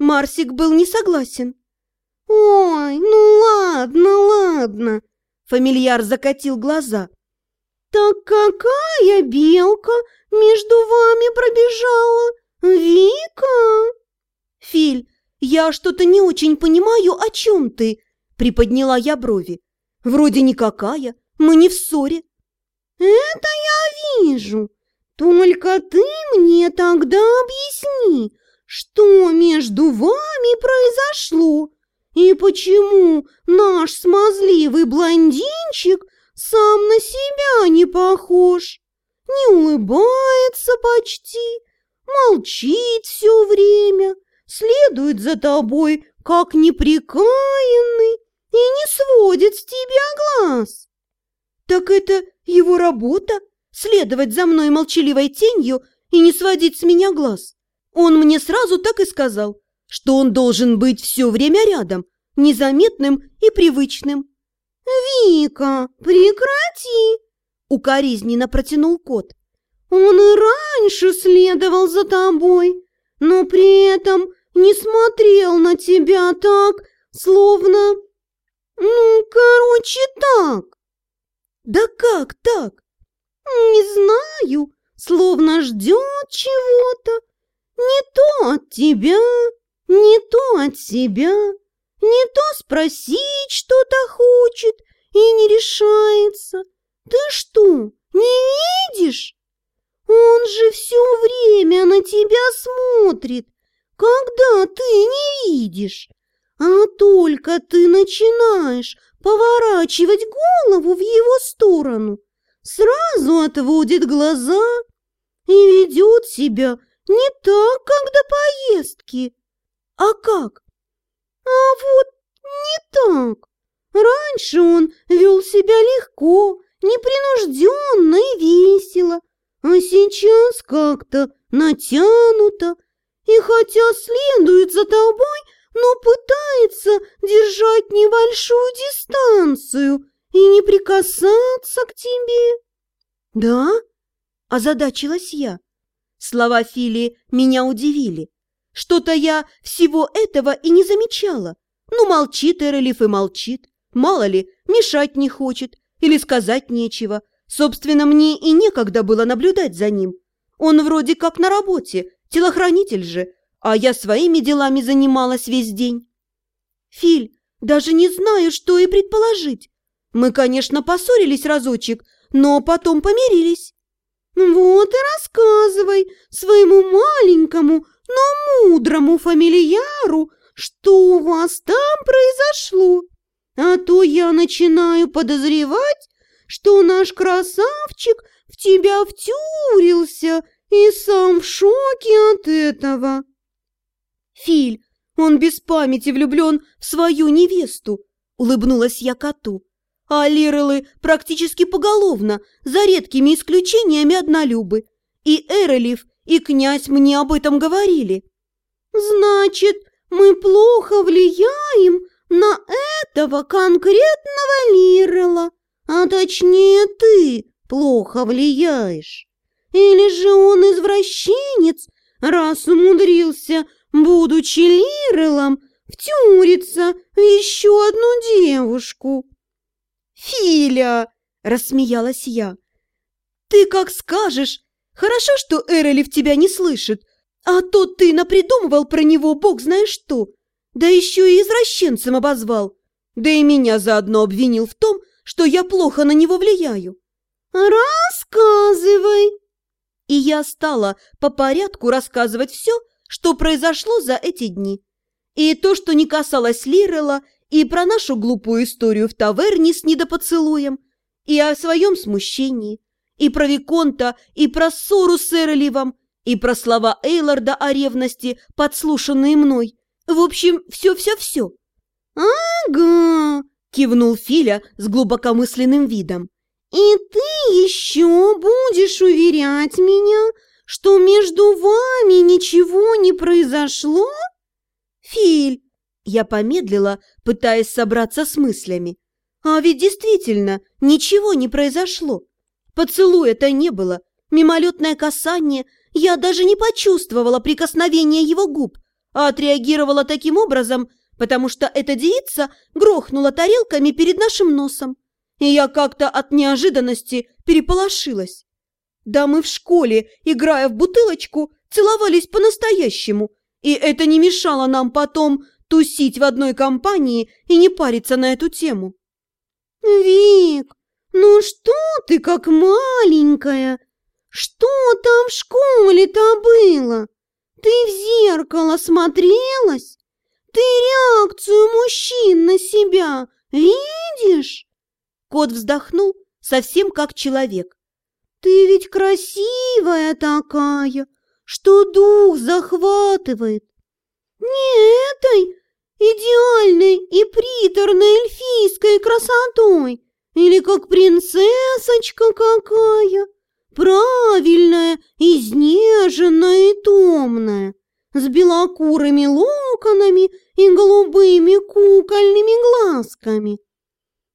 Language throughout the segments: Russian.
Марсик был не согласен. «Ой, ну ладно, ладно!» Фамильяр закатил глаза. «Так какая белка между вами пробежала? Вика?» «Филь, я что-то не очень понимаю, о чем ты?» Приподняла я брови. «Вроде никакая, мы не в ссоре». «Это я вижу. Только ты мне тогда объясни, что между вами произошло и почему наш смазливый блондинчик сам на себя не похож, не улыбается почти, молчит все время, следует за тобой, как неприкаянный, и не сводит с тебя глаз. Так это его работа — следовать за мной молчаливой тенью и не сводить с меня глаз. Он мне сразу так и сказал, что он должен быть все время рядом, незаметным и привычным. «Вика, прекрати!» — укоризненно протянул кот. «Он и раньше следовал за тобой, но при этом не смотрел на тебя так, словно... Ну, короче, так!» «Да как так?» «Не знаю, словно ждет чего-то. Не то от тебя, не то от себя, не то спросить что-то хочет и не решается. Ты что, не видишь? Он же все время на тебя смотрит, когда ты не видишь. А только ты начинаешь поворачивать голову в его сторону, сразу отводит глаза и ведет себя не так, как до поездки. А как? А вот не так. Раньше он вел себя легко, непринужденно и весело, а сейчас как-то натянуто, и хотя следует за тобой, но пытается держать небольшую дистанцию и не прикасаться к тебе. Да? Озадачилась я. Слова Фили меня удивили. Что-то я всего этого и не замечала. Ну, молчит Эрелиф и молчит. Мало ли, мешать не хочет или сказать нечего. Собственно, мне и некогда было наблюдать за ним. Он вроде как на работе, телохранитель же, а я своими делами занималась весь день. Филь, даже не знаю, что и предположить. Мы, конечно, поссорились разочек, но потом помирились. Вот и рассказывай своему маленькому, но мудрому фамильяру, что у вас там произошло. А то я начинаю подозревать, что наш красавчик в тебя втюрился и сам в шоке от этого. Филь, он без памяти влюблен в свою невесту, улыбнулась я коту. А Лирелы практически поголовно, за редкими исключениями однолюбы. И Эрелев, и князь мне об этом говорили. Значит, мы плохо влияем на этого конкретного Лирела, а точнее ты плохо влияешь. Или же он извращенец, раз умудрился, будучи Лирелом, втюриться в еще одну девушку. «Филя!» – рассмеялась я. «Ты как скажешь. Хорошо, что Эрелев тебя не слышит, а то ты напридумывал про него бог знаешь что, да еще и извращенцем обозвал, да и меня заодно обвинил в том, что я плохо на него влияю». «Рассказывай!» И я стала по порядку рассказывать все, что произошло за эти дни. И то, что не касалось Лирела, и про нашу глупую историю в таверне с недопоцелуем, и о своем смущении, и про Виконта, и про ссору с Эроливом, и про слова Эйларда о ревности, подслушанные мной. В общем, все-все-все. «Ага!» – кивнул Филя с глубокомысленным видом. «И ты еще будешь уверять меня, что между вами ничего не произошло?» «Филь!» Я помедлила, пытаясь собраться с мыслями. А ведь действительно ничего не произошло. Поцелуя-то не было, мимолетное касание, я даже не почувствовала прикосновения его губ, а отреагировала таким образом, потому что эта девица грохнула тарелками перед нашим носом, и я как-то от неожиданности переполошилась. Да мы в школе, играя в бутылочку, целовались по-настоящему, и это не мешало нам потом тусить в одной компании и не париться на эту тему. «Вик, ну что ты как маленькая? Что там в школе-то было? Ты в зеркало смотрелась? Ты реакцию мужчин на себя видишь?» Кот вздохнул, совсем как человек. «Ты ведь красивая такая, что дух захватывает. Не этой идеальной и приторной эльфийской красотой, или как принцессочка какая, правильная, изнеженная и томная, с белокурыми локонами и голубыми кукольными глазками.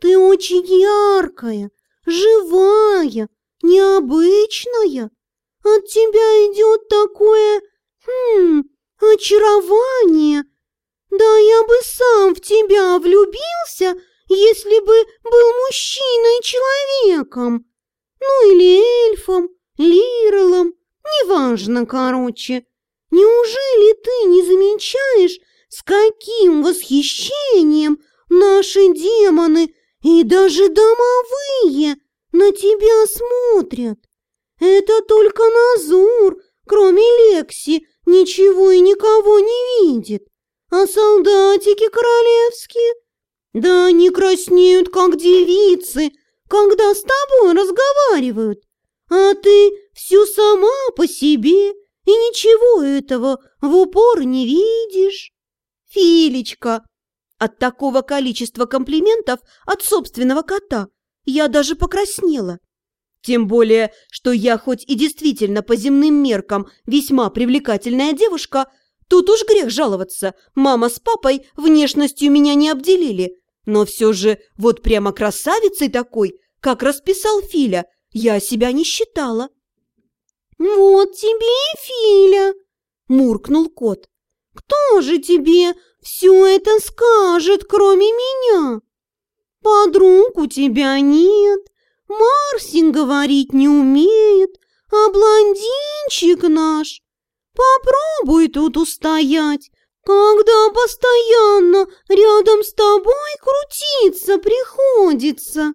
Ты очень яркая, живая, необычная. От тебя идет такое, хм, очарование. Да я бы сам в тебя влюбился, если бы был мужчиной-человеком. Ну или эльфом, лирелом, неважно, короче. Неужели ты не замечаешь, с каким восхищением наши демоны и даже домовые на тебя смотрят? Это только Назур, кроме Лекси, ничего и никого не видит. А солдатики королевские, да они краснеют, как девицы, когда с тобой разговаривают. А ты все сама по себе и ничего этого в упор не видишь. Филечка, от такого количества комплиментов от собственного кота я даже покраснела. Тем более, что я хоть и действительно по земным меркам весьма привлекательная девушка, тут уж грех жаловаться, мама с папой внешностью меня не обделили. Но все же вот прямо красавицей такой, как расписал Филя, я себя не считала. «Вот тебе и Филя!» – муркнул кот. «Кто же тебе все это скажет, кроме меня? Подруг у тебя нет, Марсин говорить не умеет, а блондинчик наш. Попробуй тут устоять, когда постоянно рядом с тобой крутиться приходится.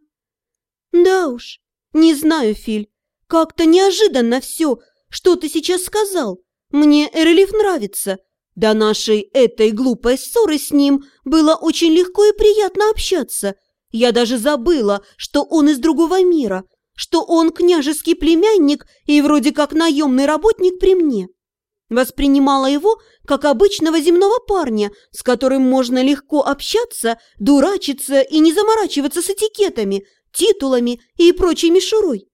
Да уж, не знаю, Филь, как-то неожиданно все, что ты сейчас сказал. Мне Эрлиф нравится. До нашей этой глупой ссоры с ним было очень легко и приятно общаться – я даже забыла, что он из другого мира, что он княжеский племянник и вроде как наемный работник при мне. Воспринимала его как обычного земного парня, с которым можно легко общаться, дурачиться и не заморачиваться с этикетами, титулами и прочей мишурой.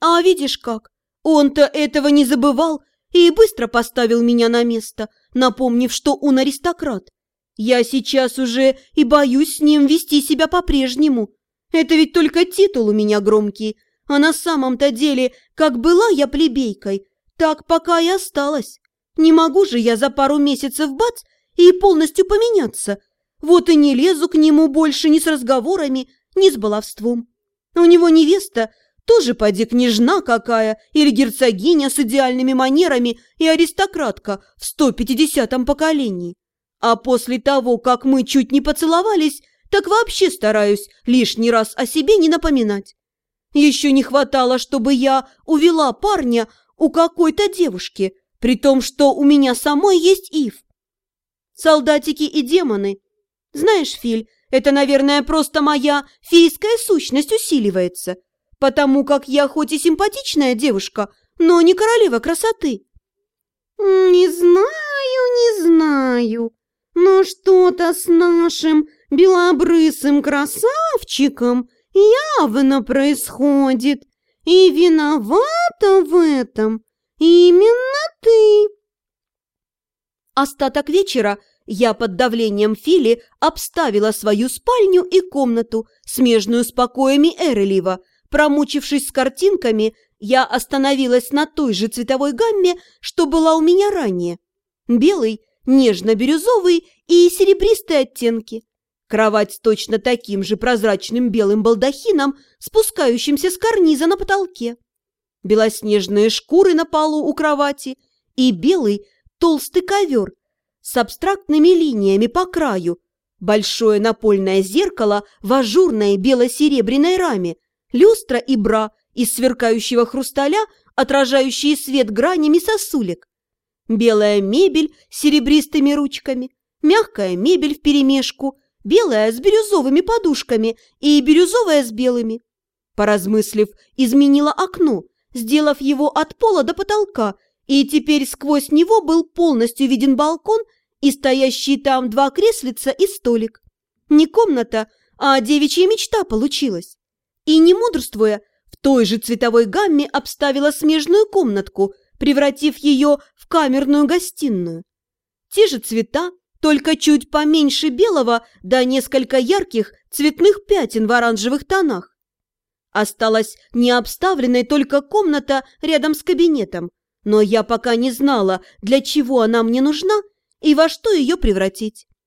А видишь как, он-то этого не забывал и быстро поставил меня на место, напомнив, что он аристократ. Я сейчас уже и боюсь с ним вести себя по-прежнему. Это ведь только титул у меня громкий, а на самом-то деле, как была я плебейкой, так пока и осталась. Не могу же я за пару месяцев бац и полностью поменяться. Вот и не лезу к нему больше ни с разговорами, ни с баловством. У него невеста тоже поди княжна какая или герцогиня с идеальными манерами и аристократка в 150-м поколении. А после того, как мы чуть не поцеловались, так вообще стараюсь лишний раз о себе не напоминать. Еще не хватало, чтобы я увела парня у какой-то девушки, при том, что у меня самой есть Ив. Солдатики и демоны. Знаешь, Филь, это, наверное, просто моя фейская сущность усиливается, потому как я хоть и симпатичная девушка, но не королева красоты. «Не знаю, не знаю», но что-то с нашим белобрысым красавчиком явно происходит, и виновата в этом именно ты. Остаток вечера я под давлением Фили обставила свою спальню и комнату, смежную с покоями Эрелива. Промучившись с картинками, я остановилась на той же цветовой гамме, что была у меня ранее. Белый нежно-бирюзовый и серебристые оттенки. Кровать с точно таким же прозрачным белым балдахином, спускающимся с карниза на потолке. Белоснежные шкуры на полу у кровати и белый толстый ковер с абстрактными линиями по краю, большое напольное зеркало в ажурной бело-серебряной раме, люстра и бра из сверкающего хрусталя, отражающие свет гранями сосулек, белая мебель с серебристыми ручками, мягкая мебель вперемешку, белая с бирюзовыми подушками и бирюзовая с белыми. Поразмыслив, изменила окно, сделав его от пола до потолка, и теперь сквозь него был полностью виден балкон и стоящие там два креслица и столик. Не комната, а девичья мечта получилась. И не мудрствуя, в той же цветовой гамме обставила смежную комнатку, превратив ее в камерную гостиную. Те же цвета, только чуть поменьше белого, да несколько ярких цветных пятен в оранжевых тонах. Осталась необставленной только комната рядом с кабинетом, но я пока не знала, для чего она мне нужна и во что ее превратить.